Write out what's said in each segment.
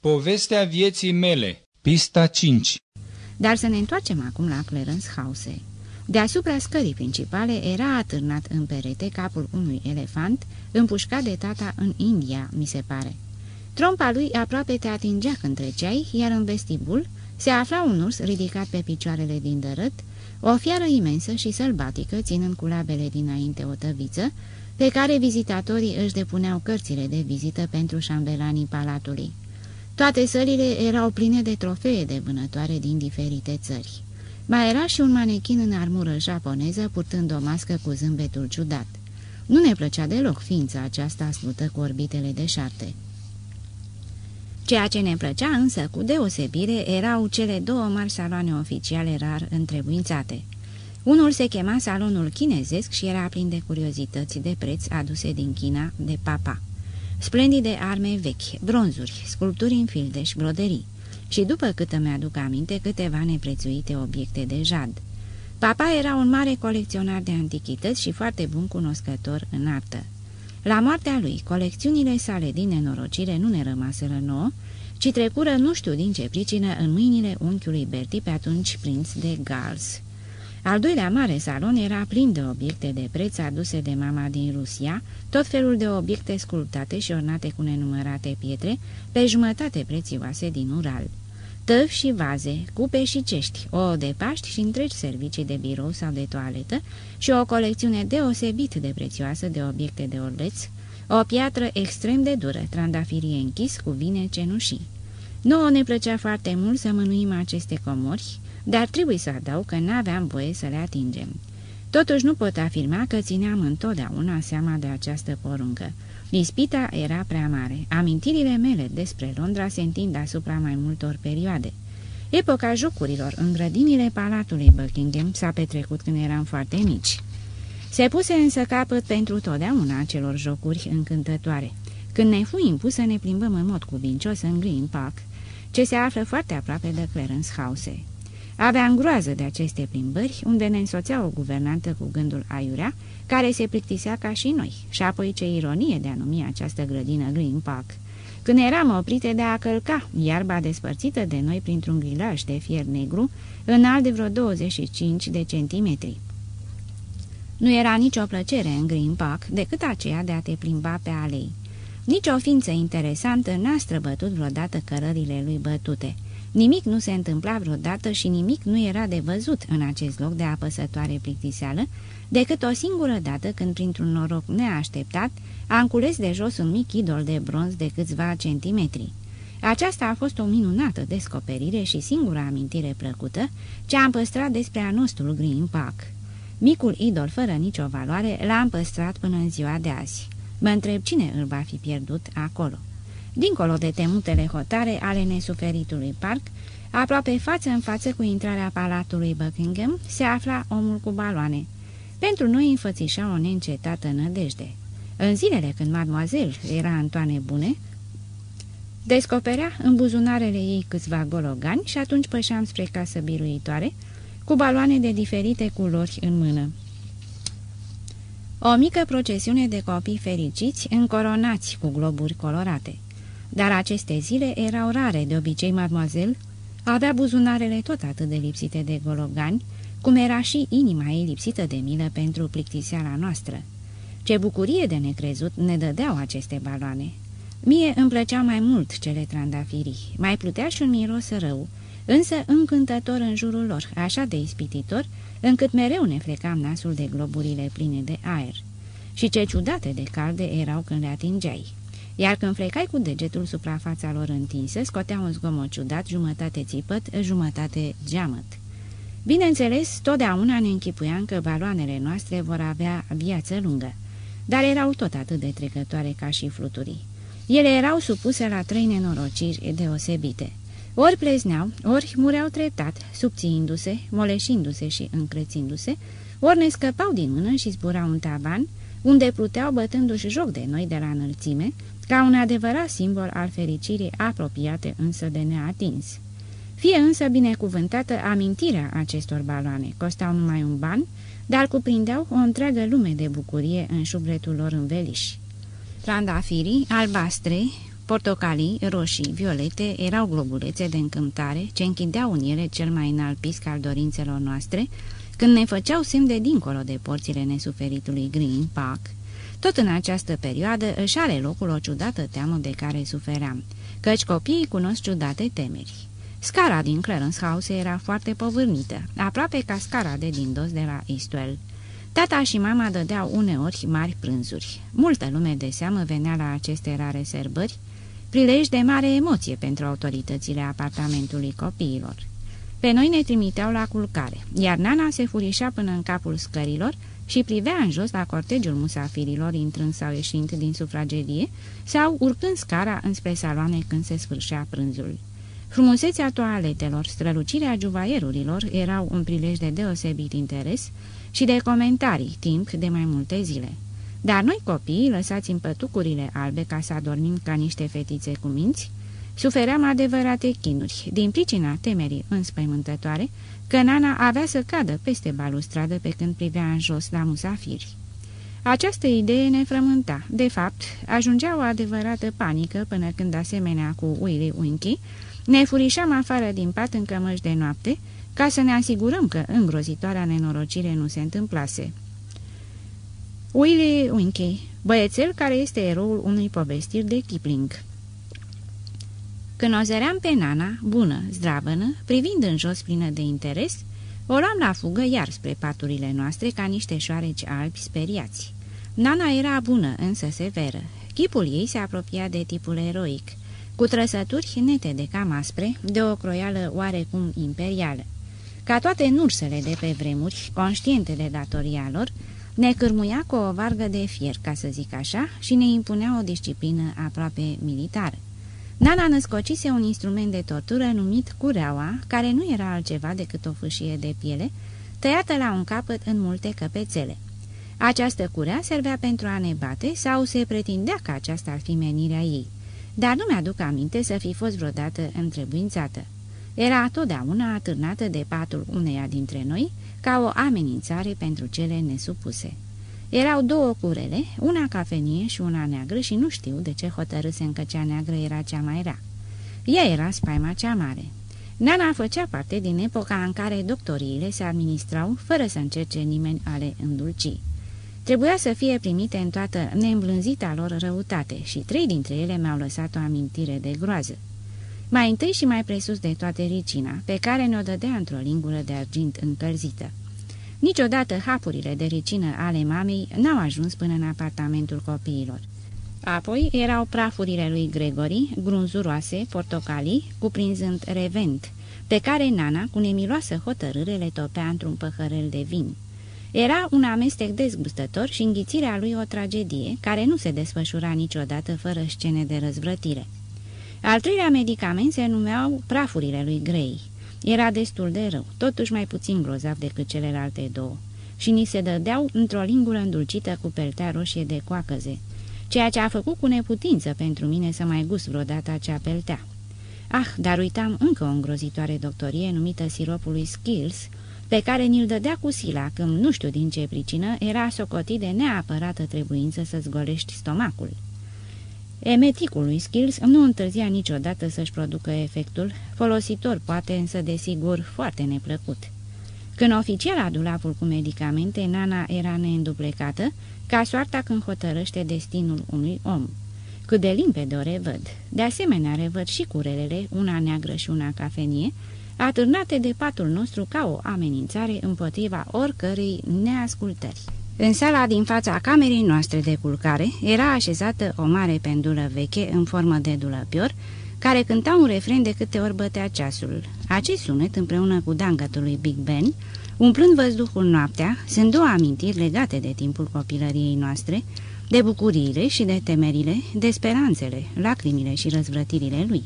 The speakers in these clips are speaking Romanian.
Povestea vieții mele, pista 5 Dar să ne întoarcem acum la Clarence House. Deasupra scării principale era atârnat în perete capul unui elefant, împușcat de tata în India, mi se pare. Trompa lui aproape te atingea când treceai, iar în vestibul se afla un urs ridicat pe picioarele din dărât, o fiară imensă și sălbatică, ținând cu labele dinainte o tăviță, pe care vizitatorii își depuneau cărțile de vizită pentru șambelanii palatului. Toate sălile erau pline de trofee de vânătoare din diferite țări. Mai era și un manechin în armură japoneză, purtând o mască cu zâmbetul ciudat. Nu ne plăcea deloc ființa aceasta slută cu orbitele de șarte. Ceea ce ne plăcea însă cu deosebire erau cele două mari saloane oficiale rar întrebuințate. Unul se chema salonul chinezesc și era plin de curiozități de preț aduse din China de papa. Splendide arme vechi, bronzuri, sculpturi în fildeș, broderii și, după cât îmi aduc aminte, câteva neprețuite obiecte de jad. Papa era un mare colecționar de antichități și foarte bun cunoscător în artă. La moartea lui, colecțiunile sale din nenorocire nu ne rămaseră nouă, ci trecură nu știu din ce pricină în mâinile unchiului Berti, pe atunci prinț de Gals. Al doilea mare salon era plin de obiecte de preț aduse de mama din Rusia, tot felul de obiecte sculptate și ornate cu nenumărate pietre, pe jumătate prețioase din Ural. Tăvi și vaze, cupe și cești, o de paști și întregi servicii de birou sau de toaletă și o colecțiune deosebit de prețioasă de obiecte de orleț, o piatră extrem de dură, trandafirie închis cu vine cenușii. Nouă ne plăcea foarte mult să mânuim aceste comori, dar trebuie să adaug că n-aveam voie să le atingem. Totuși nu pot afirma că țineam întotdeauna seama de această poruncă. Ispita era prea mare. Amintirile mele despre Londra se întind asupra mai multor perioade. Epoca jocurilor în grădinile palatului Buckingham s-a petrecut când eram foarte mici. Se puse însă capăt pentru totdeauna acelor jocuri încântătoare. Când ne fu impus să ne plimbăm în mod cuvincios în Green Park, ce se află foarte aproape de Clarence House. Aveam groază de aceste plimbări, unde ne însoțea o guvernantă cu gândul aiurea, care se plictisea ca și noi, și apoi ce ironie de a numi această grădină Green Park. Când eram oprite de a călca, iarba despărțită de noi printr-un grilaj de fier negru, înalt de vreo 25 de centimetri. Nu era nicio plăcere în Green Park decât aceea de a te plimba pe alei. Nici o ființă interesantă n-a străbătut vreodată cărările lui bătute – Nimic nu se întâmpla vreodată și nimic nu era de văzut în acest loc de apăsătoare plictiseală, decât o singură dată când, printr-un noroc neașteptat, a încules de jos un mic idol de bronz de câțiva centimetri. Aceasta a fost o minunată descoperire și singura amintire plăcută ce am păstrat despre anostul Green Park. Micul idol fără nicio valoare l-am păstrat până în ziua de azi. Mă întreb cine îl va fi pierdut acolo. Dincolo de temutele hotare ale nesuferitului parc, aproape față în față cu intrarea palatului Buckingham, se afla omul cu baloane. Pentru noi înfățișa o neîncetată nădejde. În zilele când mademoiselle era în toane bune, descoperea în buzunarele ei câțiva gologani și atunci pășeam spre casă biruitoare, cu baloane de diferite culori în mână. O mică procesiune de copii fericiți, încoronați cu globuri colorate. Dar aceste zile erau rare, de obicei, mademoiselle avea buzunarele tot atât de lipsite de gologani, cum era și inima ei lipsită de milă pentru plictiseala noastră. Ce bucurie de necrezut ne dădeau aceste baloane! Mie îmi plăceau mai mult cele trandafirii, mai plutea și un miros rău, însă încântător în jurul lor, așa de ispititor, încât mereu ne flecam nasul de globurile pline de aer. Și ce ciudate de calde erau când le atingeai iar când flecai cu degetul suprafața lor întinsă, scotea un zgomot ciudat, jumătate țipăt, jumătate geamăt. Bineînțeles, totdeauna ne închipuiam că baloanele noastre vor avea viață lungă, dar erau tot atât de trecătoare ca și fluturii. Ele erau supuse la trei nenorociri deosebite. Ori plezneau, ori mureau treptat, subțiindu-se, moleșindu-se și încrețindu-se, ori ne scăpau din mână și zburau un taban, unde pluteau bătându-și joc de noi de la înălțime, ca un adevărat simbol al fericirii apropiate însă de neatins. Fie însă binecuvântată amintirea acestor baloane, costau numai un ban, dar cuprindeau o întreagă lume de bucurie în șubletul lor înveliș. Trandafirii, albastre, portocalii, roșii, violete erau globulețe de încântare ce închideau în ele cel mai înalt pisc al dorințelor noastre, când ne făceau semn de dincolo de porțile nesuferitului Green Park. Tot în această perioadă își are locul o ciudată teamă de care sufeream, căci copiii cunosc ciudate temeri. Scara din Clarence House era foarte povârnită, aproape ca scara de din dos de la Eastwell. Tata și mama dădeau uneori mari prânzuri. Multă lume de seamă venea la aceste rare serbări, prilej de mare emoție pentru autoritățile apartamentului copiilor. Pe noi ne trimiteau la culcare, iar nana se furișa până în capul scărilor și privea în jos la cortegiul musafirilor intrând sau ieșind din sufragerie sau urcând scara înspre saloane când se sfârșea prânzul. Frumusețea toaletelor, strălucirea juvaierurilor erau un prilej de deosebit interes și de comentarii timp de mai multe zile. Dar noi copiii, lăsați în pătucurile albe ca să adormim ca niște fetițe cu minți, sufeream adevărate chinuri, din pricina temerii înspăimântătoare că Nana avea să cadă peste balustradă pe când privea în jos la musafiri. Această idee ne frământa. De fapt, ajungea o adevărată panică până când, asemenea cu Willy Winky, ne furișam afară din pat în cămăși de noapte, ca să ne asigurăm că îngrozitoarea nenorocire nu se întâmplase. Willy Winky, băiețel care este eroul unui povestiri de Kipling. Când o zăream pe Nana, bună, zdravănă, privind în jos plină de interes, o luam la fugă iar spre paturile noastre ca niște șoareci albi speriați. Nana era bună, însă severă. Chipul ei se apropia de tipul eroic, cu trăsături nete de cam aspre, de o croială oarecum imperială. Ca toate nursele de pe vremuri, conștiente de datoria lor, ne cârmuia cu o vargă de fier, ca să zic așa, și ne impunea o disciplină aproape militară. Nana născocise un instrument de tortură numit cureaua, care nu era altceva decât o fâșie de piele, tăiată la un capăt în multe căpețele. Această curea servea pentru a ne bate sau se pretindea că aceasta ar fi menirea ei, dar nu mi-aduc aminte să fi fost vreodată întrebuințată. Era totdeauna atârnată de patul uneia dintre noi ca o amenințare pentru cele nesupuse. Erau două curele, una cafenie și una neagră și nu știu de ce hotărâsem că cea neagră era cea mai rea. Ea era spaima cea mare. Nana făcea parte din epoca în care doctoriile se administrau fără să încerce nimeni a le îndulci. Trebuia să fie primite în toată neîmblânzita lor răutate și trei dintre ele mi-au lăsat o amintire de groază. Mai întâi și mai presus de toate ricina, pe care ne-o dădea într-o lingură de argint încălzită. Niciodată hapurile de ricină ale mamei n-au ajuns până în apartamentul copiilor. Apoi erau prafurile lui Gregory, grunzuroase, portocalii, cuprinzând revent, pe care Nana, cu nemiloasă hotărâre, le topea într-un păhărel de vin. Era un amestec dezgustător și înghițirea lui o tragedie, care nu se desfășura niciodată fără scene de răzvrătire. Al treilea medicament se numeau prafurile lui Grey. Era destul de rău, totuși mai puțin grozav decât celelalte două, și ni se dădeau într-o lingură îndulcită cu peltea roșie de coacăze, ceea ce a făcut cu neputință pentru mine să mai gust vreodată acea peltea. Ah, dar uitam încă o îngrozitoare doctorie numită siropului Skills, pe care ni-l dădea cu sila, când nu știu din ce pricină era socotit de neapărată trebuință să-ți golești stomacul. Emeticul lui Skills nu întârzia niciodată să-și producă efectul, folositor poate însă desigur foarte neplăcut. Când oficial a dulapul cu medicamente, Nana era neînduplecată, ca soarta când hotărăște destinul unui om. Cât de limpede o revăd. De asemenea revăd și curelele, una neagră și una cafenie, atârnate de patul nostru ca o amenințare împotriva oricărei neascultări. În sala din fața camerei noastre de culcare era așezată o mare pendulă veche în formă de dulăpior, care cânta un refren de câte ori bătea ceasul. Acest sunet, împreună cu dangătul lui Big Ben, umplând văzduhul noaptea, sunt două amintiri legate de timpul copilăriei noastre, de bucuriile și de temerile, de speranțele, lacrimile și răzvrătirile lui.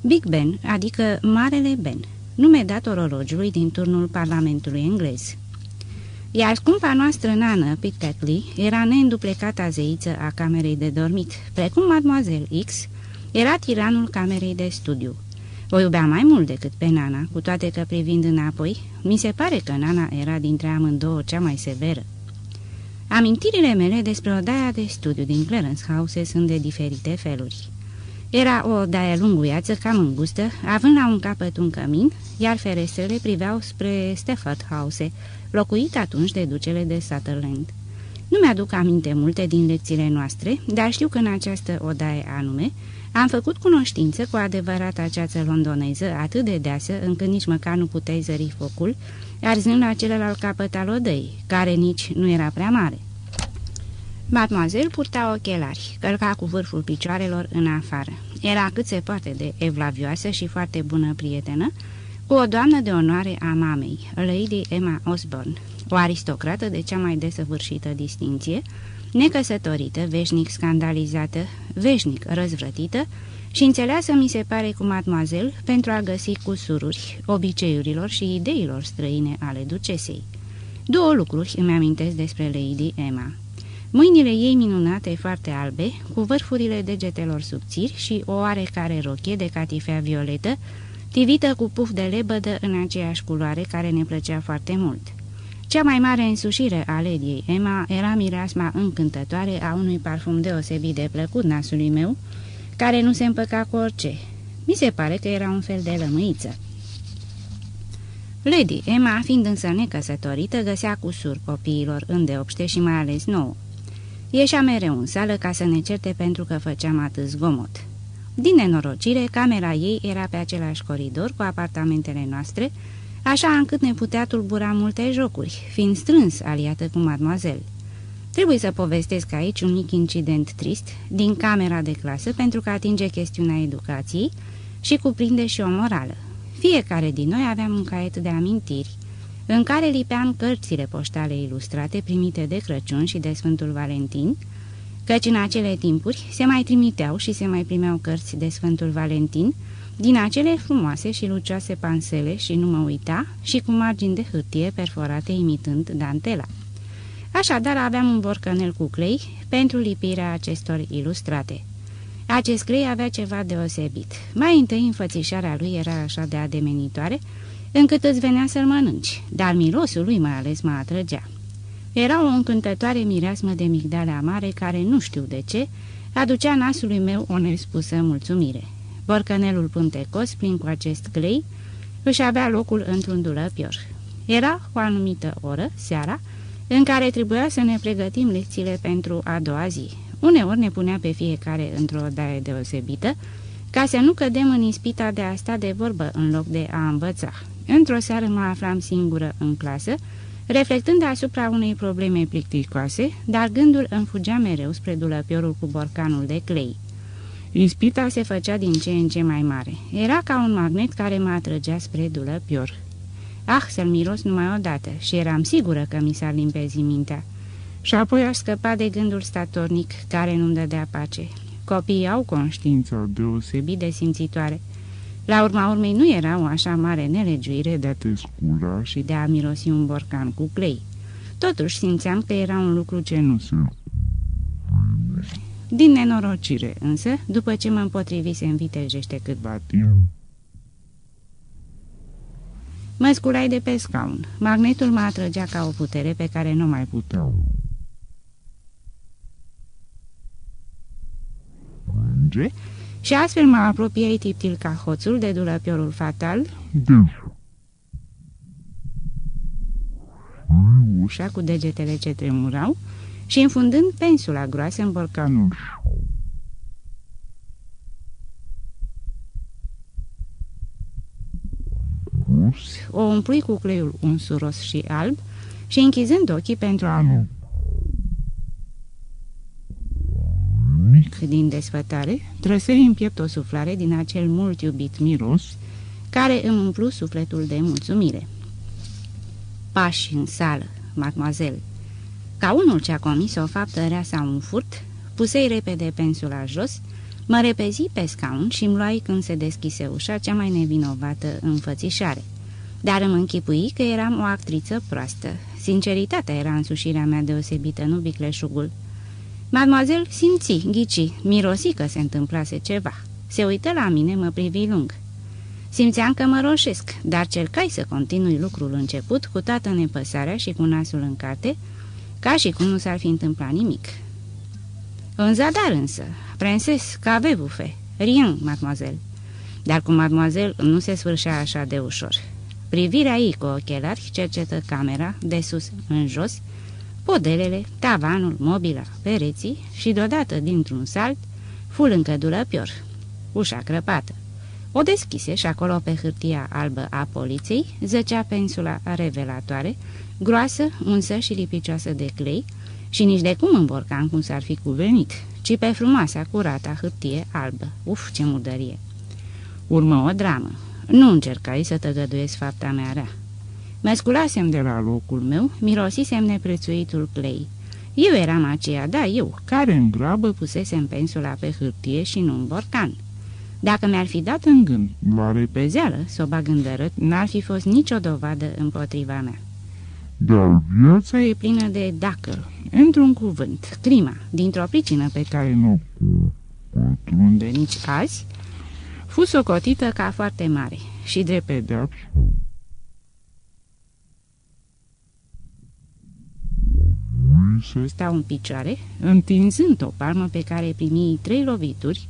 Big Ben, adică Marele Ben, nume dat orologiului din turnul Parlamentului englez. Iar scumpa noastră nană, Pitcatly, era neînduplecata zeiță a camerei de dormit, precum Mademoiselle X era tiranul camerei de studiu. O iubea mai mult decât pe Nana, cu toate că privind înapoi, mi se pare că Nana era dintre amândouă cea mai severă. Amintirile mele despre odaia de studiu din Clarence House sunt de diferite feluri. Era o daie lunguiață, cam îngustă, având la un capăt un cămin, iar ferestrele priveau spre Stafford House, locuit atunci de ducele de Sutherland. Nu mi-aduc aminte multe din lecțiile noastre, dar știu că în această odaie anume am făcut cunoștință cu adevărat aceață londoneză atât de deasă încât nici măcar nu puteai zări focul, arzând la celălalt capăt al odăii, care nici nu era prea mare. Mademoiselle purta ochelari, călca cu vârful picioarelor în afară. Era cât se poate de evlavioasă și foarte bună prietenă, cu o doamnă de onoare a mamei, Lady Emma Osborne, o aristocrată de cea mai desăvârșită distinție, necăsătorită, veșnic scandalizată, veșnic răzvrătită și înțeleasă mi se pare cu mademoiselle pentru a găsi cusururi, obiceiurilor și ideilor străine ale ducesei. Două lucruri îmi amintesc despre Lady Emma. Mâinile ei minunate, foarte albe, cu vârfurile degetelor subțiri și o oarecare rochie de catifea violetă, tivită cu puf de lebădă în aceeași culoare care ne plăcea foarte mult. Cea mai mare însușire a lediei Emma era mireasma încântătoare a unui parfum deosebit de plăcut nasului meu, care nu se împăca cu orice. Mi se pare că era un fel de lămâiță. Lady Emma, fiind însă necăsătorită, găsea cu sur copiilor îndeopște și mai ales nouă. Ieșea mereu în sală ca să ne certe pentru că făceam atât zgomot. Din nenorocire, camera ei era pe același coridor cu apartamentele noastre, așa încât ne putea tulbura multe jocuri, fiind strâns aliată cu mademoiselle. Trebuie să povestesc aici un mic incident trist din camera de clasă pentru că atinge chestiunea educației și cuprinde și o morală. Fiecare din noi aveam un caiet de amintiri, în care lipeam cărțile poștale ilustrate primite de Crăciun și de Sfântul Valentin, căci în acele timpuri se mai trimiteau și se mai primeau cărți de Sfântul Valentin, din acele frumoase și lucioase pansele și nu mă uita și cu margini de hârtie perforate imitând dantela. Așadar aveam un borcanel cu clei pentru lipirea acestor ilustrate. Acest clei avea ceva deosebit. Mai întâi înfățișarea lui era așa de ademenitoare, încât îți venea să-l mănânci, dar mirosul lui mai ales mă atrăgea. Era o încântătoare mireasmă de migdale amare care, nu știu de ce, aducea nasului meu o nespusă mulțumire. Borcanelul pântecos, plin cu acest clei, își avea locul într-un dulăpior. Era o anumită oră, seara, în care trebuia să ne pregătim lecțiile pentru a doua zi. Uneori ne punea pe fiecare într-o daie deosebită, ca să nu cădem în ispita de a sta de vorbă în loc de a învăța. Într-o seară mă aflam singură în clasă, reflectând asupra unei probleme plicticoase, dar gândul îmi fugea mereu spre dulăpiorul cu borcanul de clei. Ispita se făcea din ce în ce mai mare. Era ca un magnet care mă atrăgea spre dulăpior. Ah, să-l miros numai odată și eram sigură că mi s-ar limpezi mintea. Și apoi aș scăpa de gândul statornic care nu-mi dădea pace. Copiii au conștiință deosebit de simțitoare. La urma urmei nu era o așa mare nelegiuire de a te sculaș și de a mirosi un borcan cu clei. Totuși simțeam că era un lucru ce nu se... Din nenorocire, însă, după ce mă împotrivise în vitejește câtva timp, Mă sculai de pe scaun. Magnetul mă atrăgea ca o putere pe care nu mai puteau. Și astfel mă apropiai tiptil ca hoțul de dulăpiorul fatal. De ușa cu degetele ce tremurau și înfundând pensula groasă în borcanul. O umplui cu cleiul unsuros și alb și închizând ochii pentru a nu din desfătare, trăsări în piept o suflare din acel mult iubit miros, care îmi umplu sufletul de mulțumire. Pași în sală, mademoiselle. Ca unul ce a comis o faptă rea sau un furt, pusei repede pensula jos, mă repezi pe scaun și îmi luai când se deschise ușa cea mai nevinovată înfățișare. Dar îmi închipui că eram o actriță proastă. Sinceritatea era însușirea mea deosebită, nu vicleșugul. Mademoiselle simți, ghici, mirosi că se întâmplase ceva. Se uită la mine, mă privi lung. Simțeam că mă roșesc, dar cercai să continui lucrul început cu toată nepăsarea și cu nasul în carte, ca și cum nu s-ar fi întâmplat nimic. În zadar însă, prinses, că ave bufe, Rien, mademoiselle. Dar cu mademoiselle nu se sfârșea așa de ușor. Privirea ei cu ochelari cercetă camera, de sus în jos, podelele, tavanul, mobila, pereții și deodată, dintr-un salt, fu încădură pior. Ușa crăpată. O deschise și acolo pe hârtia albă a poliției zăcea pensula revelatoare, groasă, unsă și lipicioasă de clei, și nici de cum în borcan cum s-ar fi cuvenit, ci pe frumoasa, curata hârtie albă. Uf, ce murdărie! Urmă o dramă. Nu încercai să tăgăduiesc fapta mea rea. Mă sculasem de la locul meu, mirosisem neprețuitul clei. Eu eram aceea, da, eu, care în grabă pusesem pensula pe hârtie și nu în borcan. Dacă mi-ar fi dat în gând la repezeală să o bag în dărât, n-ar fi fost nicio dovadă împotriva mea. Dar viața e plină de dacă, într-un cuvânt, clima, dintr-o pricină pe care nu pătrunde nici azi, fu socotită ca foarte mare și de pedeapsă. Stau în picioare, întinzând o palmă pe care primi trei lovituri,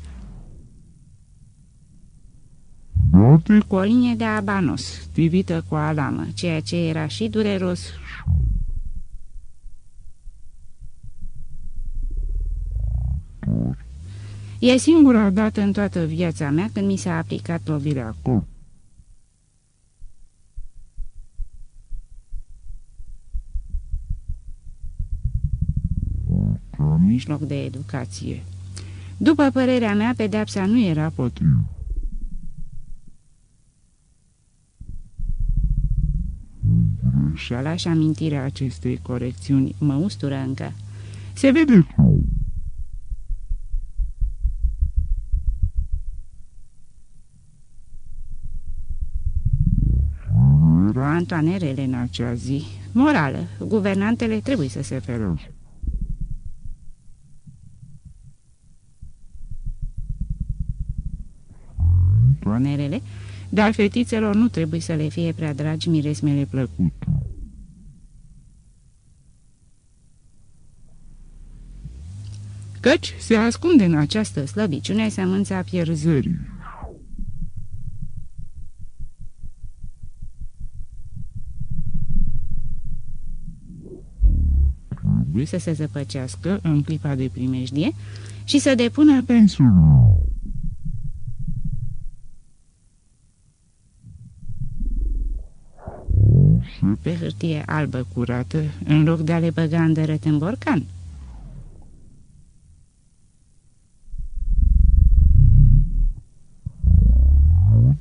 Date cu o linie de abanos, privită cu alamă, ceea ce era și dureros. E singura dată în toată viața mea când mi s-a aplicat lovirea acolo. Mijloc de educație. După părerea mea, pedepsa nu era potrivă. greșeala și amintirea acestei corecțiuni mă ustură încă. Se vede Antoanerele în acea zi. Morală. Guvernantele trebuie să se feră. Antoanerele dar fetițelor nu trebuie să le fie prea dragi miresmele plăcute. Căci se ascunde în această slăbiciune sămânța pierzării. Trebuie să se zăpăcească în clipa de primejdie și să depună pensul. Pe hârtie albă curată, în loc de a le băga în dărăt în borcan.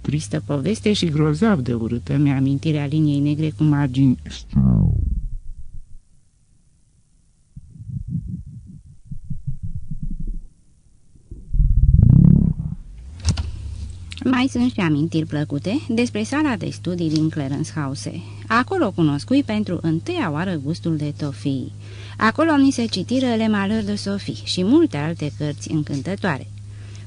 Tristă poveste și grozav de urâtă mi-a amintirea liniei negre cu margini Mai sunt și amintiri plăcute despre sala de studii din Clarence House. Acolo cunoscui pentru întâia oară gustul de tofii. Acolo ni se citiră Le Malheur de Sophie și multe alte cărți încântătoare.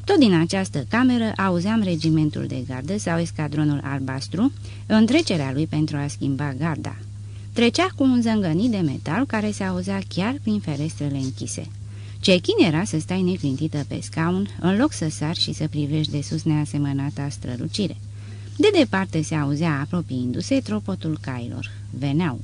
Tot din această cameră auzeam regimentul de gardă sau escadronul albastru, în trecerea lui pentru a schimba garda. Trecea cu un zângănit de metal care se auzea chiar prin ferestrele închise. Ce chin era să stai neclintită pe scaun, în loc să sar și să privești de sus neasemănata strălucire. De departe se auzea apropiindu-se tropotul cailor. Veneau.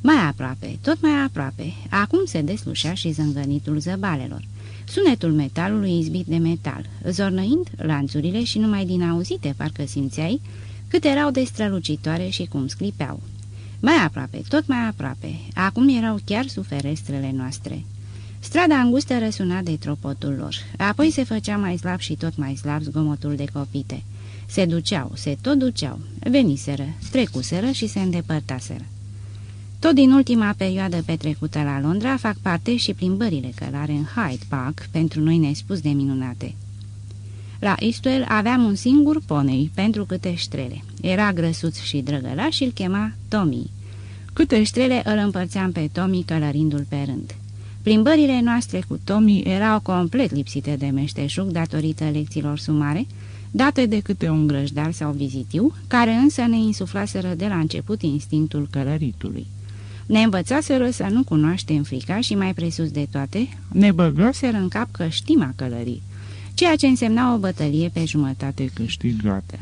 Mai aproape, tot mai aproape, acum se deslușea și zângănitul zăbalelor. Sunetul metalului izbit de metal, zornăind lanțurile și numai din auzite parcă simțeai cât erau de strălucitoare și cum sclipeau. Mai aproape, tot mai aproape, acum erau chiar sub ferestrele noastre. Strada îngustă răsuna de tropotul lor, apoi se făcea mai slab și tot mai slab zgomotul de copite. Se duceau, se tot duceau, veniseră, trecuseră și se îndepărtaseră. Tot din ultima perioadă petrecută la Londra fac parte și plimbările călare în Hyde Park, pentru noi nespus de minunate. La Eastwell aveam un singur ponei pentru câte ștrele. Era grăsuț și drăgălaș și îl chema Tommy. Câte ștrele îl împărțeam pe Tommy călărindu-l pe rând. Plimbările noastre cu Tommy erau complet lipsite de meșteșug datorită lecțiilor sumare, date de câte un grăjdar sau vizitiu, care însă ne insuflaseră de la început instinctul călăritului. Ne învățaseră să nu cunoaștem frica și mai presus de toate, ne băgaseră în cap că știm a călării. ceea ce însemna o bătălie pe jumătate câștigată.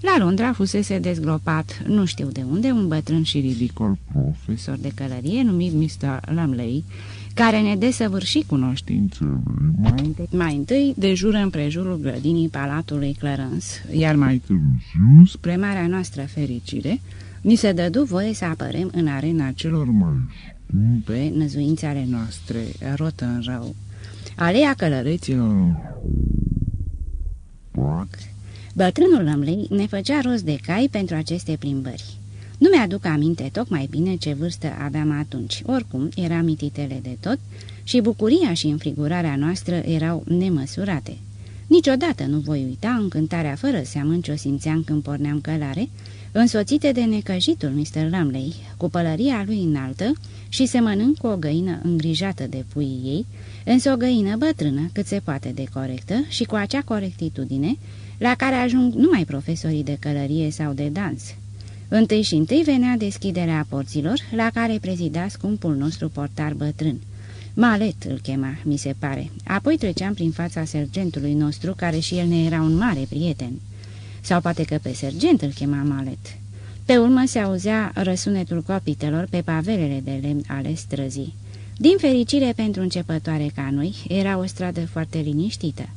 La Londra fusese dezgropat, nu știu de unde, un bătrân și ridicol profesor de călărie numit Mr. Lumley, care ne desăvârși cunoștințele. Mai întâi, mai întâi de jur împrejurul grădinii Palatului Clarence, iar mai târziu, spre marea noastră fericire, ni se dădu voie să apărem în arena celor mai scumpe năzuințe ale noastre, Rotten Aleea călăreților. Bătrânul Lămlei ne făcea rost de cai pentru aceste plimbări. Nu mi-aduc aminte tocmai bine ce vârstă aveam atunci. Oricum, eram mititele de tot și bucuria și înfrigurarea noastră erau nemăsurate. Niciodată nu voi uita încântarea fără seamăn ce o simțeam când porneam călare, însoțite de necăjitul Mr. Lumley, cu pălăria lui înaltă și semănând cu o găină îngrijată de puii ei, însă o găină bătrână cât se poate de corectă și cu acea corectitudine la care ajung numai profesorii de călărie sau de dans. Întâi și întâi venea deschiderea porților, la care prezida scumpul nostru portar bătrân. Malet îl chema, mi se pare. Apoi treceam prin fața sergentului nostru, care și el ne era un mare prieten. Sau poate că pe sergent îl chema Malet. Pe urmă se auzea răsunetul copitelor pe pavelele de lemn ale străzii. Din fericire pentru începătoare ca noi, era o stradă foarte liniștită.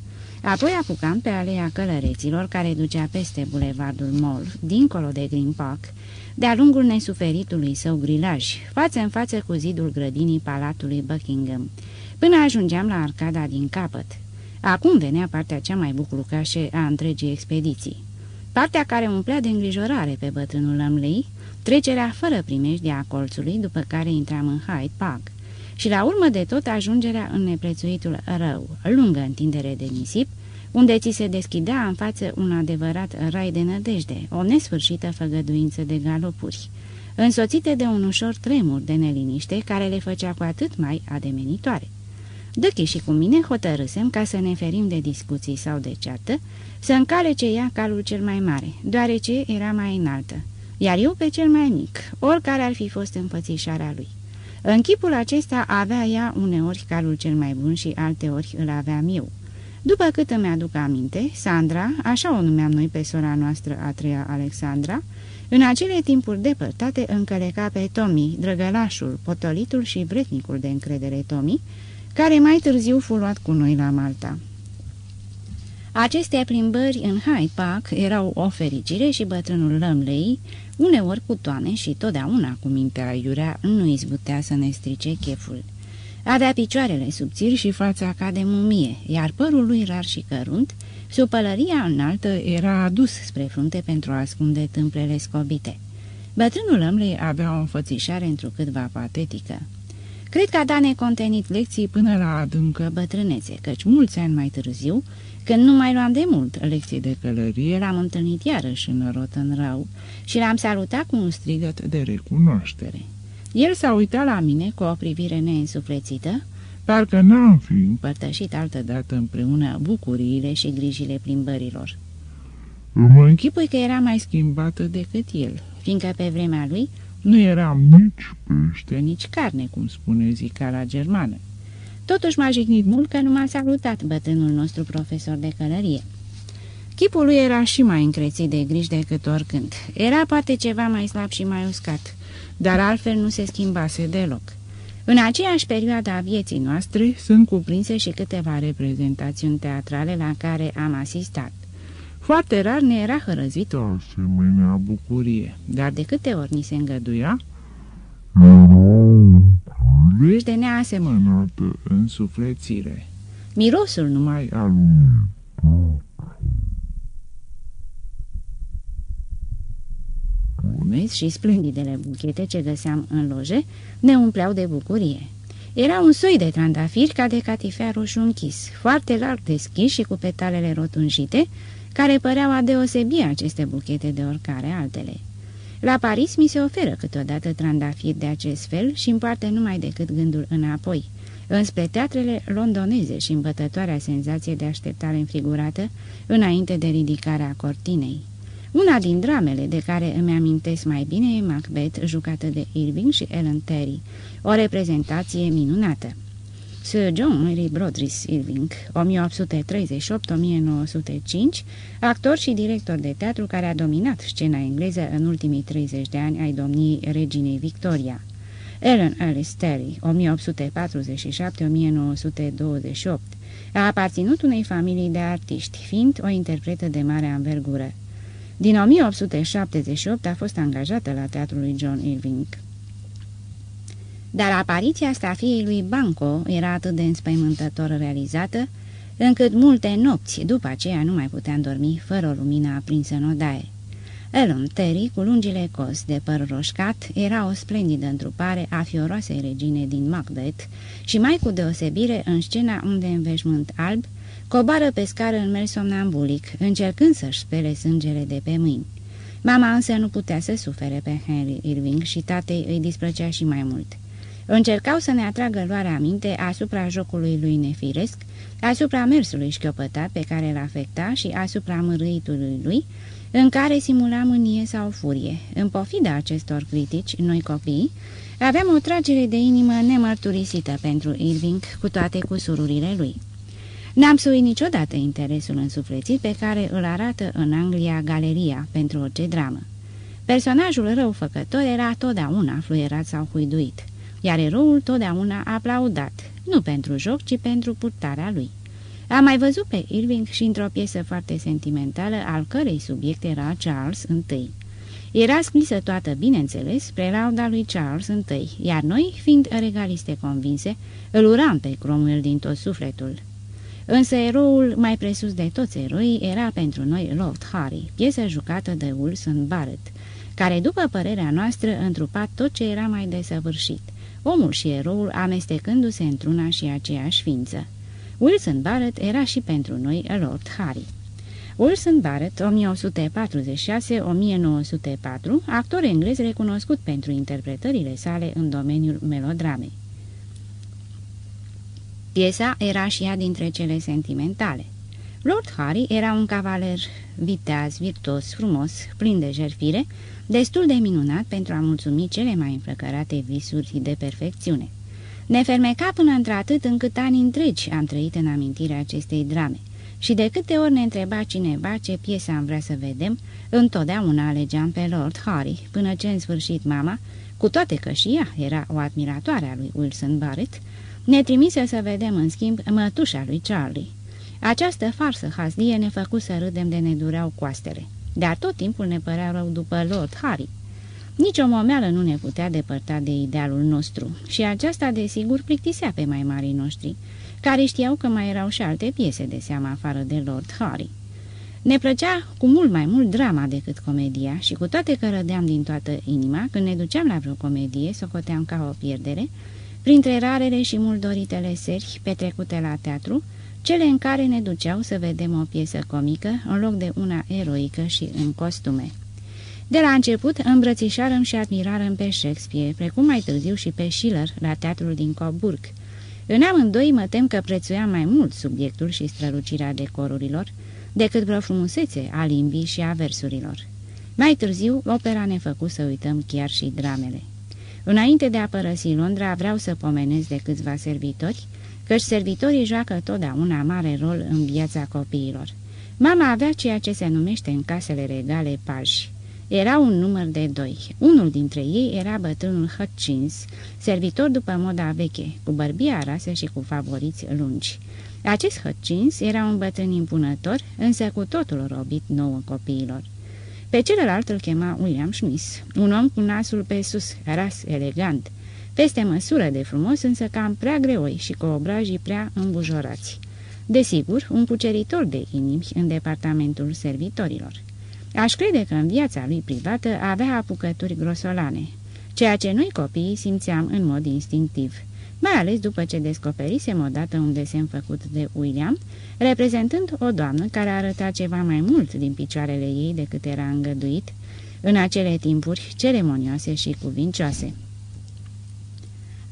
Apoi apucam pe aleea călăreților care ducea peste bulevardul Mall, dincolo de Green Park, de-a lungul nesuferitului său grilaj, față în față cu zidul grădinii palatului Buckingham, până ajungeam la arcada din capăt. Acum venea partea cea mai buclucașă a întregii expediții. Partea care umplea de îngrijorare pe bătrânul Lumley, trecerea fără primejdea a colțului, după care intram în Hyde Park și la urmă de tot ajungerea în neprețuitul rău, lungă întindere de nisip, unde ți se deschidea în față un adevărat rai de nădejde, o nesfârșită făgăduință de galopuri, însoțite de un ușor tremur de neliniște care le făcea cu atât mai ademenitoare. Dăchi și cu mine hotărâsem ca să ne ferim de discuții sau de ceartă, să încalece ea calul cel mai mare, deoarece era mai înaltă, iar eu pe cel mai mic, oricare ar fi fost înfățișarea lui. În chipul acesta avea ea uneori calul cel mai bun și alteori îl aveam eu. După cât îmi aduc aminte, Sandra, așa o numeam noi pe sora noastră a treia Alexandra, în acele timpuri depărtate încăleca pe Tommy, drăgălașul, potolitul și vretnicul de încredere Tommy, care mai târziu fu luat cu noi la Malta. Aceste plimbări în Hyde Park erau o fericire și bătrânul Lumley, uneori cu toane și totdeauna cu mintea iurea, nu izbutea să ne strice cheful. Avea picioarele subțiri și fața ca de mumie, iar părul lui rar și cărunt, sub pălăria înaltă, era adus spre frunte pentru a ascunde tâmplele scobite. Bătrânul Lumley avea o înfățișare întrucâtva patetică. Cred că a dat necontenit lecții până la adâncă bătrânețe, căci mulți ani mai târziu, când nu mai luam de mult lecții de călărie, l-am întâlnit iarăși în rău și l-am salutat cu un strigăt de recunoaștere. El s-a uitat la mine cu o privire neînsuflețită, parcă n-am fi împărtășit altădată împreună bucuriile și grijile plimbărilor. Mă închipui că era mai schimbată decât el, fiindcă pe vremea lui nu era nici pește, nici carne, cum spune zica la germană. Totuși m-a jignit mult că nu m-a salutat bătrânul nostru profesor de călărie. Chipul lui era și mai încrețit de griji decât oricând. Era poate ceva mai slab și mai uscat, dar altfel nu se schimbase deloc. În aceeași perioadă a vieții noastre sunt cuprinse și câteva reprezentațiuni teatrale la care am asistat. Foarte rar ne era hărăzit o asemenea bucurie, dar de câte ori ni se îngăduia, își de neasemănată însuflețire. Mirosul numai al Urmezi și splendidele buchete ce găseam în loje ne umpleau de bucurie. Era un soi de trandafiri ca de catifea roșu închis, foarte larg deschis și cu petalele rotunjite, care păreau a deosebi aceste buchete de oricare altele. La Paris mi se oferă câteodată trandafiri de acest fel și împarte numai decât gândul înapoi, înspre teatrele londoneze și îmbătătoarea senzație de așteptare înfrigurată înainte de ridicarea cortinei. Una din dramele de care îmi amintesc mai bine e Macbeth, jucată de Irving și Ellen Terry, o reprezentație minunată. Sir John Mary Brodris Irving, 1838-1905, actor și director de teatru care a dominat scena engleză în ultimii 30 de ani ai domniei reginei Victoria. Ellen Alice Terry, 1847-1928, a aparținut unei familii de artiști, fiind o interpretă de mare anvergură. Din 1878 a fost angajată la teatrul lui John Irving. Dar apariția asta fiei lui Banco era atât de înspăimântător realizată, încât multe nopți după aceea nu mai puteam dormi fără o lumină aprinsă în odaie. Elon Terry, cu lungile cos de păr roșcat, era o splendidă întrupare a fioroasei regine din Macbeth și mai cu deosebire în scena unde în veșmânt alb cobară pe scară în mers somnambulic, încercând să-și spele sângele de pe mâini. Mama însă nu putea să sufere pe Henry Irving și tatei îi displăcea și mai mult. Încercau să ne atragă luarea aminte asupra jocului lui nefiresc, asupra mersului șchiopătat pe care îl afecta și asupra mărâitului lui, în care simula mânie sau furie. În pofida acestor critici, noi copii, aveam o tragere de inimă nemărturisită pentru Irving cu toate cusururile lui. N-am suit niciodată interesul însuflețit pe care îl arată în Anglia galeria pentru orice dramă. Personajul răufăcător era totdeauna fluierat sau huiduit, iar eroul totdeauna aplaudat, nu pentru joc, ci pentru purtarea lui. Am mai văzut pe Irving și într-o piesă foarte sentimentală, al cărei subiect era Charles I. Era scrisă toată, bineînțeles, spre lauda lui Charles I, iar noi, fiind regaliste convinse, îl uram pe Cromwell din tot sufletul. Însă eroul mai presus de toți eroii era pentru noi Lord Harry, piesă jucată de Wilson Barrett, care, după părerea noastră, întrupa tot ce era mai desăvârșit, omul și eroul amestecându-se într-una și aceeași ființă. Wilson Barrett era și pentru noi Lord Harry. Wilson Barrett, 1846-1904, actor englez recunoscut pentru interpretările sale în domeniul melodramei. Piesa era și ea dintre cele sentimentale. Lord Harry era un cavaler viteaz, virtuos, frumos, plin de jerfire, destul de minunat pentru a mulțumi cele mai înflăcărate visuri de perfecțiune. Ne fermeca până într-atât încât ani întregi am trăit în amintirea acestei drame. Și de câte ori ne întreba cineva ce piesă am vrea să vedem, întotdeauna alegeam pe Lord Harry, până ce în sfârșit mama, cu toate că și ea era o admiratoare a lui Wilson Barrett, ne trimise să vedem în schimb mătușa lui Charlie. Această farsă hasdie ne făcu să râdem de ne dureau coastele, dar tot timpul ne părea rău după Lord Harry. Nici o momeală nu ne putea depărta de idealul nostru și aceasta desigur plictisea pe mai marii noștri, care știau că mai erau și alte piese de seamă afară de Lord Harry. Ne plăcea cu mult mai mult drama decât comedia și cu toate că rădeam din toată inima, când ne duceam la vreo comedie, socoteam ca o pierdere, printre rarele și mult doritele seri petrecute la teatru, cele în care ne duceau să vedem o piesă comică în loc de una eroică și în costume. De la început îmbrățișarăm și admirarăm pe Shakespeare, precum mai târziu și pe Schiller la teatrul din Coburg. În amândoi mă tem că prețuia mai mult subiectul și strălucirea decorurilor decât vreo frumusețe a limbii și a versurilor. Mai târziu, opera ne făcu să uităm chiar și dramele. Înainte de a părăsi Londra, vreau să pomenesc de câțiva servitori, căci servitorii joacă totdeauna mare rol în viața copiilor. Mama avea ceea ce se numește în casele regale pași. Era un număr de doi. Unul dintre ei era bătrânul Hutchins, servitor după moda veche, cu bărbia rase și cu favoriți lungi. Acest Hutchins era un bătrân impunător, însă cu totul robit nouă copiilor. Pe celălalt îl chema William Smith, un om cu nasul pe sus, ras, elegant, peste măsură de frumos, însă cam prea greoi și cu obrajii prea îmbujorați. Desigur, un cuceritor de inimi în departamentul servitorilor. Aș crede că în viața lui privată avea apucături grosolane, ceea ce noi copiii simțeam în mod instinctiv, mai ales după ce descoperisem odată un desen făcut de William, reprezentând o doamnă care arăta ceva mai mult din picioarele ei decât era îngăduit, în acele timpuri ceremonioase și cuvincioase.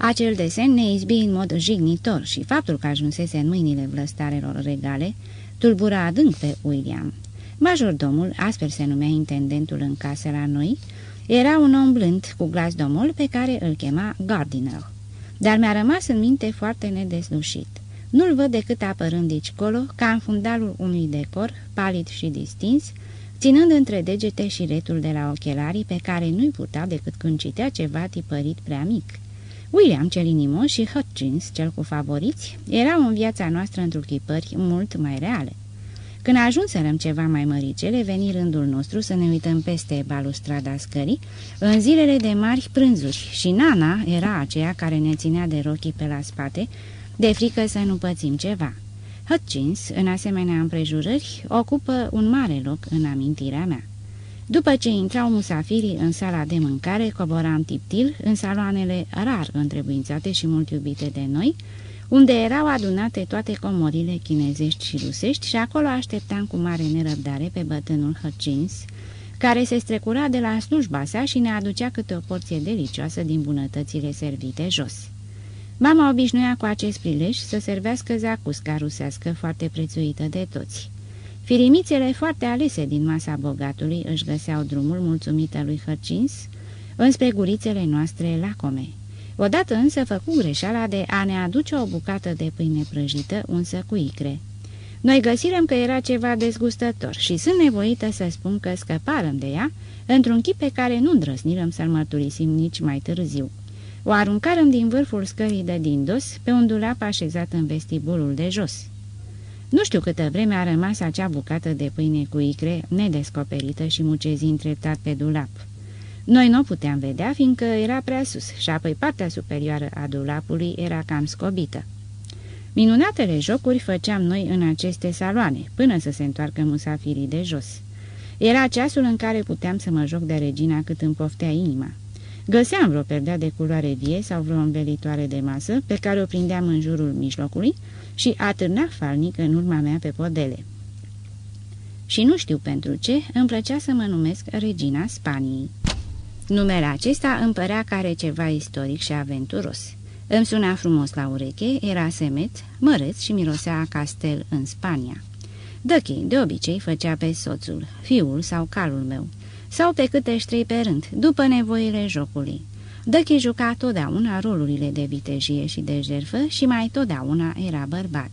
Acel desen ne izbi în mod jignitor și faptul că ajunsese în mâinile vlăstarelor regale tulbura adânc pe William. Majordomul, astfel se numea intendentul în casă la noi, era un om blând cu glas domol pe care îl chema Gardiner. dar mi-a rămas în minte foarte nedeslușit. Nu-l văd decât apărând aici colo, ca în fundalul unui decor, palid și distins, ținând între degete și retul de la ochelarii pe care nu-i putea decât când citea ceva tipărit prea mic. William cel inimos și Hutchins, cel cu favoriți, erau în viața noastră întruchipări mult mai reale. Când ajunserăm ceva mai măricele, veni rândul nostru să ne uităm peste balustrada scării, în zilele de mari prânzuri, și Nana era aceea care ne ținea de rochii pe la spate, de frică să nu pățim ceva. Hutchins, în asemenea împrejurări, ocupă un mare loc în amintirea mea. După ce intrau musafirii în sala de mâncare, coboram tiptil în saloanele rar întrebuințate și mult iubite de noi, unde erau adunate toate comorile chinezești și rusești și acolo așteptam cu mare nerăbdare pe bătânul Hutchins, care se strecura de la slujba sa și ne aducea câte o porție delicioasă din bunătățile servite jos. Mama obișnuia cu acest prilej să servească zacusca rusească foarte prețuită de toți. Firimițele foarte alese din masa bogatului își găseau drumul mulțumită lui Hărcins înspre gurițele noastre lacome. Odată însă făcu greșeala de a ne aduce o bucată de pâine prăjită unsă cu icre. Noi găsirăm că era ceva dezgustător și sunt nevoită să spun că scăparăm de ea într-un chip pe care nu îndrăznirăm să-l mărturisim nici mai târziu. O aruncarăm din vârful scării de dindos pe un dulap așezat în vestibulul de jos. Nu știu câtă vreme a rămas acea bucată de pâine cu icre nedescoperită și mucezind treptat pe dulap. Noi nu o puteam vedea, fiindcă era prea sus și apoi partea superioară a dulapului era cam scobită. Minunatele jocuri făceam noi în aceste saloane, până să se întoarcă musafirii de jos. Era ceasul în care puteam să mă joc de regina cât îmi poftea inima. Găseam vreo perdea de culoare vie sau vreo învelitoare de masă, pe care o prindeam în jurul mijlocului și atârna falnic în urma mea pe podele. Și nu știu pentru ce, îmi plăcea să mă numesc Regina Spaniei. Numele acesta îmi părea care ceva istoric și aventuros. Îmi suna frumos la ureche, era semet, măreț și mirosea a castel în Spania. Dăchi, de obicei, făcea pe soțul, fiul sau calul meu, sau pe câte trei pe rând, după nevoile jocului. Dăchi juca totdeauna rolurile de vitejie și de jerfă și mai totdeauna era bărbat.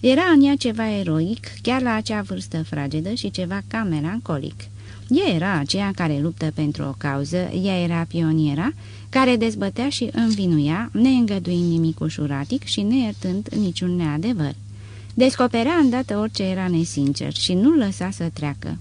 Era în ea ceva eroic, chiar la acea vârstă fragedă și ceva cam melancolic. Ea era aceea care luptă pentru o cauză, ea era pioniera, care dezbătea și învinuia, neîngăduind nimic ușuratic și neiertând niciun neadevăr. Descoperea îndată orice era nesincer și nu lăsa să treacă.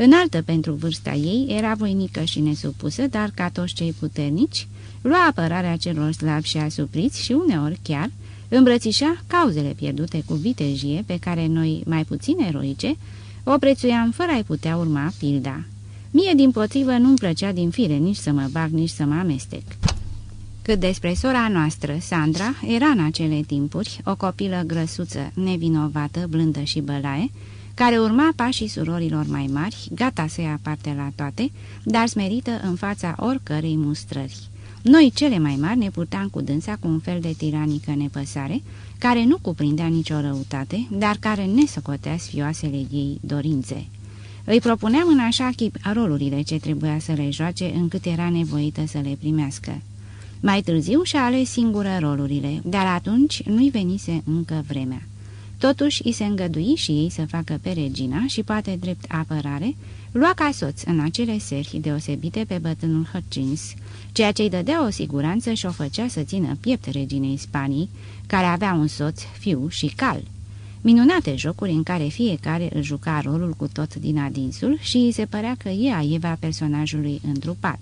Înaltă pentru vârsta ei, era voinică și nesupusă, dar ca toți cei puternici, lua apărarea celor slabi și asupriți și uneori chiar îmbrățișa cauzele pierdute cu vitejie pe care noi, mai puțin eroice, o prețuiam fără a-i putea urma pilda. Mie, din potrivă, nu-mi plăcea din fire nici să mă bag, nici să mă amestec. Cât despre sora noastră, Sandra, era în acele timpuri o copilă grăsuță, nevinovată, blândă și bălaie, care urma pașii surorilor mai mari, gata să ia parte la toate, dar smerită în fața oricărei mustrări. Noi, cele mai mari, ne purtam cu dânsa cu un fel de tiranică nepăsare, care nu cuprindea nicio răutate, dar care ne socotea sfioasele ei dorințe. Îi propuneam în așa chip rolurile ce trebuia să le joace, încât era nevoită să le primească. Mai târziu și-a ales singură rolurile, dar atunci nu-i venise încă vremea. Totuși, îi se îngădui și ei să facă pe regina și poate drept apărare, lua ca soț în acele seri deosebite pe bătânul Hutchins, ceea ce îi dădea o siguranță și o făcea să țină piept reginei Spanii, care avea un soț, fiu și cal. Minunate jocuri în care fiecare își juca rolul cu tot din adinsul și îi se părea că ea eva personajului întrupat.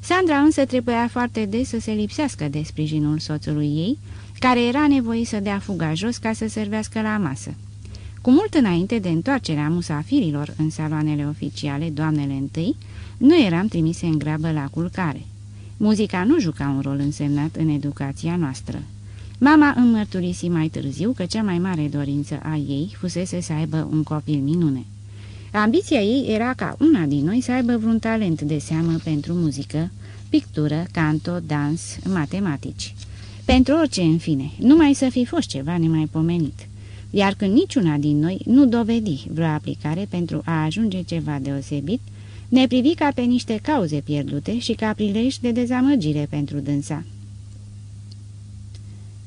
Sandra însă trebuia foarte des să se lipsească de sprijinul soțului ei, care era nevoit să dea fuga jos ca să servească la masă. Cu mult înainte de întoarcerea musafirilor în saloanele oficiale, doamnele întâi, nu eram trimise în grabă la culcare. Muzica nu juca un rol însemnat în educația noastră. Mama îmi mărturisi mai târziu că cea mai mare dorință a ei fusese să aibă un copil minune. Ambiția ei era ca una din noi să aibă vreun talent de seamă pentru muzică, pictură, canto, dans, matematici. Pentru orice, în fine, numai să fi fost ceva nemaipomenit. Iar când niciuna din noi nu dovedi vreo aplicare pentru a ajunge ceva deosebit, ne privi ca pe niște cauze pierdute și ca prilej de dezamăgire pentru dânsa.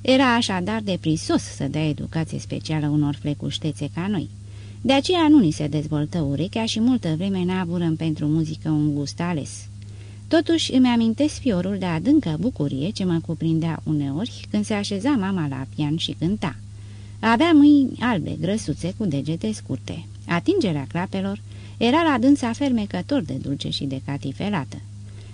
Era așadar de prisos să dea educație specială unor flecuștețe ca noi. De aceea nu ni se dezvoltă urechea și multă vreme n-aburăm pentru muzică un gust ales. Totuși îmi amintesc fiorul de adâncă bucurie ce mă cuprindea uneori când se așeza mama la pian și cânta. Avea mâini albe, grăsuțe, cu degete scurte. Atingerea clapelor era la dânsa fermecător de dulce și de catifelată.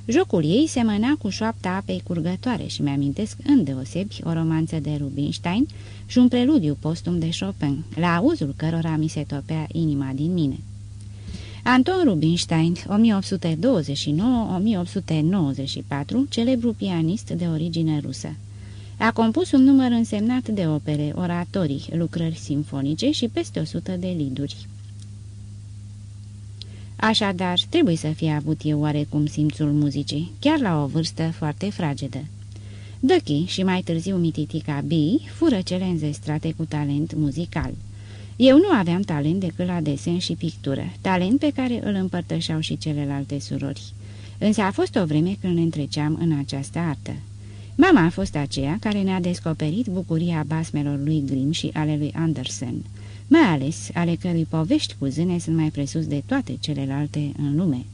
Jocul ei semăna cu șoapta apei curgătoare și mi-amintesc îndeosebi o romanță de Rubinstein și un preludiu postum de Chopin, la auzul cărora mi se topea inima din mine. Anton Rubinstein, 1829-1894, celebru pianist de origine rusă. A compus un număr însemnat de opere, oratorii, lucrări simfonice și peste 100 de liduri. Așadar, trebuie să fie avut eu oarecum simțul muzicii, chiar la o vârstă foarte fragedă. Dăchi și mai târziu Mititica B fură cele înzestrate cu talent muzical. Eu nu aveam talent decât la desen și pictură, talent pe care îl împărtășeau și celelalte surori. Însă a fost o vreme când ne întreceam în această artă. Mama a fost aceea care ne-a descoperit bucuria basmelor lui Grimm și ale lui Andersen mai ales ale cărui povești cu zâne sunt mai presus de toate celelalte în lume.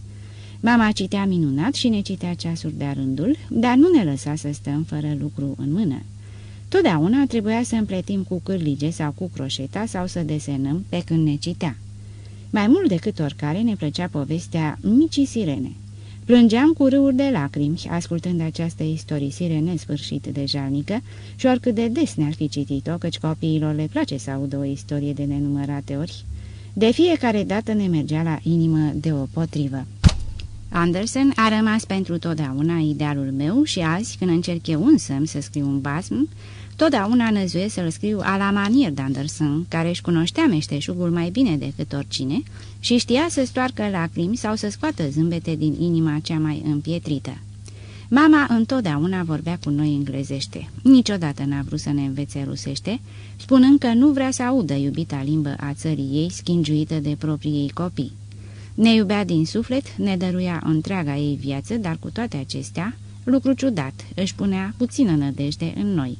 Mama citea minunat și ne citea ceasuri de-a rândul, dar nu ne lăsa să stăm fără lucru în mână. Totdeauna trebuia să împletim cu cârlige sau cu croșeta sau să desenăm pe când ne citea. Mai mult decât oricare ne plăcea povestea Micii Sirene. Plângeam cu râuri de lacrimi, ascultând această istorisire nesfârșit de jalnică și oricât de des ne-ar fi citit-o, căci copiilor le place să audă o istorie de nenumărate ori. De fiecare dată ne mergea la inimă de o potrivă. Andersen a rămas pentru totdeauna idealul meu și azi, când încerc eu însă să scriu un basm, totdeauna năzuie să-l scriu a la manier de Andersen, care își cunoștea meșteșugul mai bine decât oricine și știa să stoarcă lacrimi sau să scoată zâmbete din inima cea mai împietrită. Mama întotdeauna vorbea cu noi englezește. Niciodată n-a vrut să ne învețe rusește, spunând că nu vrea să audă iubita limbă a țării ei schingiuită de proprii ei copii. Ne iubea din suflet, ne dăruia întreaga ei viață, dar cu toate acestea, lucru ciudat, își punea puțină nădejde în noi.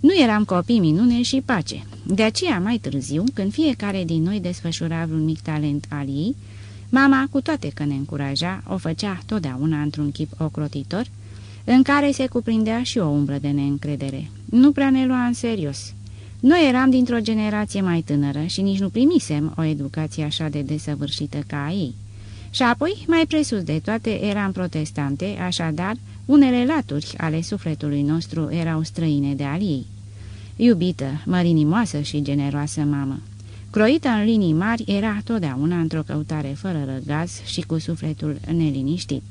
Nu eram copii minune și pace. De aceea, mai târziu, când fiecare din noi desfășura vreun mic talent al ei, mama, cu toate că ne încuraja, o făcea totdeauna într-un chip ocrotitor, în care se cuprindea și o umbră de neîncredere. Nu prea ne lua în serios. Noi eram dintr-o generație mai tânără și nici nu primisem o educație așa de desăvârșită ca a ei. Și apoi, mai presus de toate, eram protestante, așadar, unele laturi ale sufletului nostru erau străine de al ei. Iubită, mărinimoasă și generoasă mamă. Croită în linii mari, era totdeauna într-o căutare fără răgaz și cu sufletul neliniștit.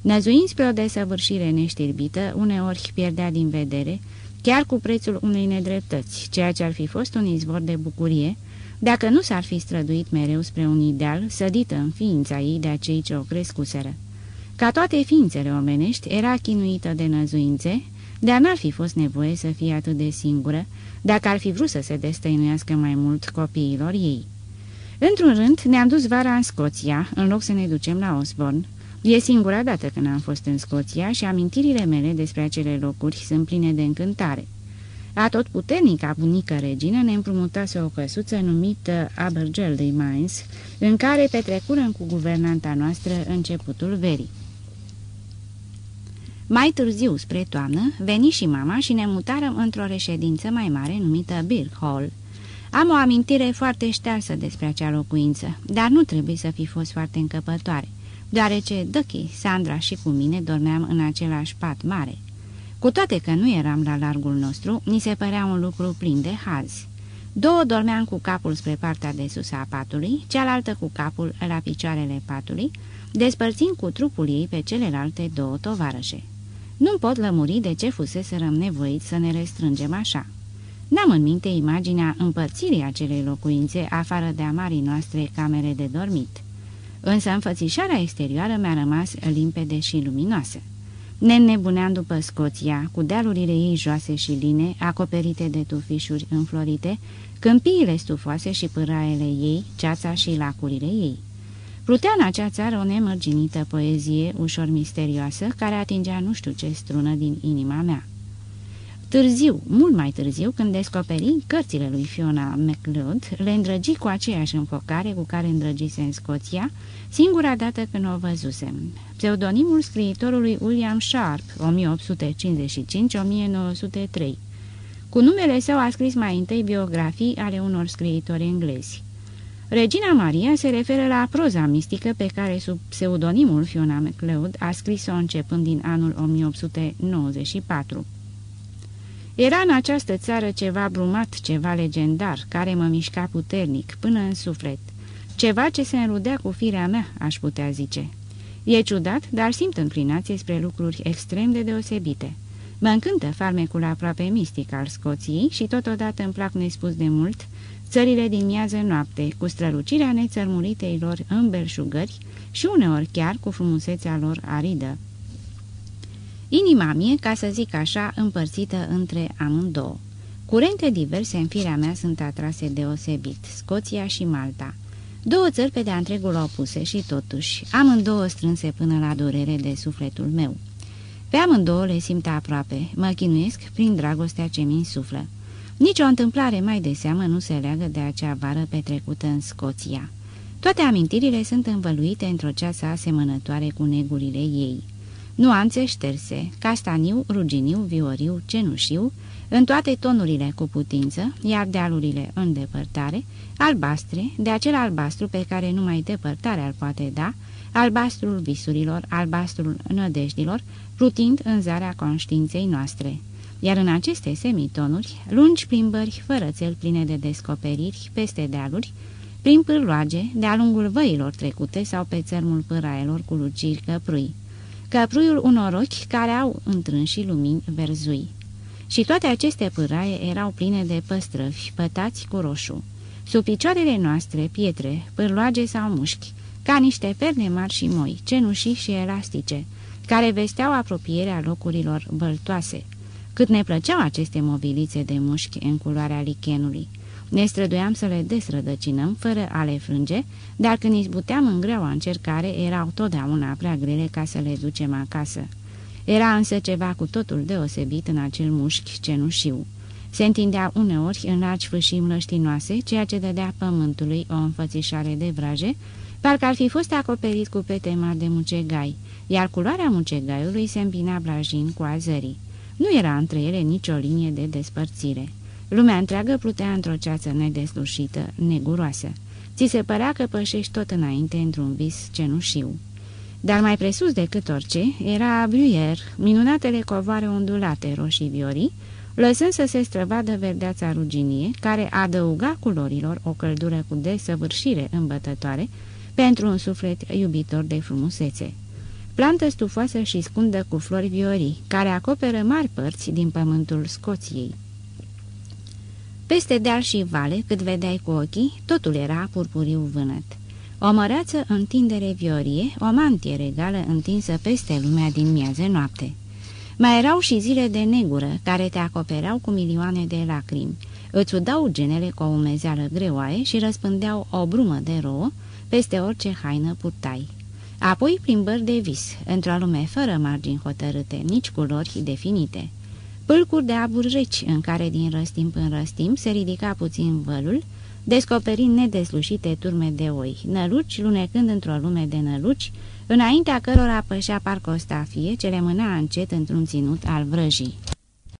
Năzuind spre o desăvârșire neștirbită, uneori pierdea din vedere, chiar cu prețul unei nedreptăți, ceea ce ar fi fost un izvor de bucurie, dacă nu s-ar fi străduit mereu spre un ideal sădit în ființa ei de acei ce o crescuseră. Ca toate ființele omenești, era chinuită de năzuințe, dar n-ar fi fost nevoie să fie atât de singură, dacă ar fi vrut să se destăinuiască mai mult copiilor ei. Într-un rând, ne-am dus vara în Scoția, în loc să ne ducem la Osborne. E singura dată când am fost în Scoția și amintirile mele despre acele locuri sunt pline de încântare. A tot puternica bunică regină ne împrumutase o căsuță numită Abergeldy Mines, în care petrecurăm cu guvernanta noastră începutul verii. Mai târziu, spre toamnă, veni și mama și ne mutarăm într-o reședință mai mare numită Bill Hall. Am o amintire foarte ștearsă despre acea locuință, dar nu trebuie să fi fost foarte încăpătoare, deoarece Ducky, Sandra și cu mine dormeam în același pat mare. Cu toate că nu eram la largul nostru, ni se părea un lucru plin de haz. Două dormeam cu capul spre partea de sus a patului, cealaltă cu capul la picioarele patului, despărțind cu trupul ei pe celelalte două tovarășe. Nu pot lămuri de ce fuseserăm nevoiți să ne restrângem așa. N-am în minte imaginea împărțirii acelei locuințe afară de a marii noastre camere de dormit. Însă înfățișarea exterioară mi-a rămas limpede și luminoasă. Ne nebuneam după Scoția, cu dealurile ei joase și line, acoperite de tufișuri înflorite, câmpiile stufoase și pâraele ei, ceața și lacurile ei. Plutea în acea țară o nemărginită poezie ușor misterioasă, care atingea nu știu ce strună din inima mea. Târziu, mult mai târziu, când descoperi cărțile lui Fiona MacLeod, le îndrăgi cu aceeași înfocare cu care îndrăgise în Scoția, singura dată când o văzusem. Pseudonimul scriitorului William Sharp, 1855-1903. Cu numele său a scris mai întâi biografii ale unor scriitori englezi. Regina Maria se referă la proza mistică pe care sub pseudonimul Fiona MacLeod a scris-o începând din anul 1894. Era în această țară ceva brumat, ceva legendar, care mă mișca puternic, până în suflet. Ceva ce se înrudea cu firea mea, aș putea zice. E ciudat, dar simt înclinație spre lucruri extrem de deosebite. Mă încântă farmecul aproape mistic al Scoției și totodată îmi plac nespus de mult țările din miază noapte, cu strălucirea nețărmuritei lor îmbelșugări și uneori chiar cu frumusețea lor aridă. Inima mie, ca să zic așa, împărțită între amândouă. Curente diverse în firea mea sunt atrase deosebit, Scoția și Malta. Două țări pe de-a întregul opuse și totuși, amândouă strânse până la durere de sufletul meu. Pe amândouă le simt aproape, mă chinuiesc prin dragostea ce mi suflă. Nici o întâmplare mai de seamă nu se leagă de acea vară petrecută în Scoția. Toate amintirile sunt învăluite într-o ceasă asemănătoare cu negurile ei nuanțe șterse, castaniu, ruginiu, vioriu, cenușiu, în toate tonurile cu putință, iar dealurile în depărtare, albastre, de acel albastru pe care numai depărtarea îl poate da, albastrul visurilor, albastrul nădejdilor, plutind în zarea conștiinței noastre. Iar în aceste semitonuri, lungi plimbări fără țel pline de descoperiri peste dealuri, prin pârloage, de-a lungul văilor trecute sau pe țărmul pâraelor cu luciri căprui căpruiul unor ochi care au întrânși lumini verzui. Și toate aceste pâraie erau pline de păstrăvi, pătați cu roșu. Sub picioarele noastre, pietre, pârloage sau mușchi, ca niște perne mari și moi, cenușii și elastice, care vesteau apropierea locurilor băltoase. Cât ne plăceau aceste mobilițe de mușchi în culoarea lichenului. Ne străduiam să le desrădăcinăm fără a le frânge, dar când izbuteam în greaua încercare, erau totdeauna prea grele ca să le ducem acasă. Era însă ceva cu totul deosebit în acel mușchi cenușiu. Se întindea uneori în largi fâșii mlăștinoase, ceea ce dădea pământului o înfățișare de vraje, parcă ar fi fost acoperit cu pete mari de mucegai, iar culoarea mucegaiului se îmbina blajin cu azării. Nu era între ele nicio linie de despărțire. Lumea întreagă plutea într-o ceață nedeslușită, neguroasă. Ți se părea că pășești tot înainte într-un vis cenușiu. Dar mai presus decât orice era Bruyère, minunatele covoare ondulate roșii viorii, lăsând să se străvadă verdeața ruginie, care adăuga culorilor o căldură cu desăvârșire îmbătătoare pentru un suflet iubitor de frumusețe. Plantă stufoasă și scundă cu flori viorii, care acoperă mari părți din pământul Scoției. Peste deal și vale, cât vedeai cu ochii, totul era purpuriu vânăt. O măreață întindere viorie, o mantie regală întinsă peste lumea din miază noapte. Mai erau și zile de negură, care te acopereau cu milioane de lacrimi, îți udau genele cu o umezeală greoaie și răspândeau o brumă de rouă peste orice haină purtai. Apoi plimbări de vis, într-o lume fără margini hotărâte, nici culori definite pâlcuri de abur reci, în care din răstimp în răstimp se ridica puțin vălul, descoperind nedeslușite turme de oi, năluci lunecând într-o lume de năluci, înaintea cărora pășea parcă o stafie ce le mâna încet într-un ținut al vrăjii.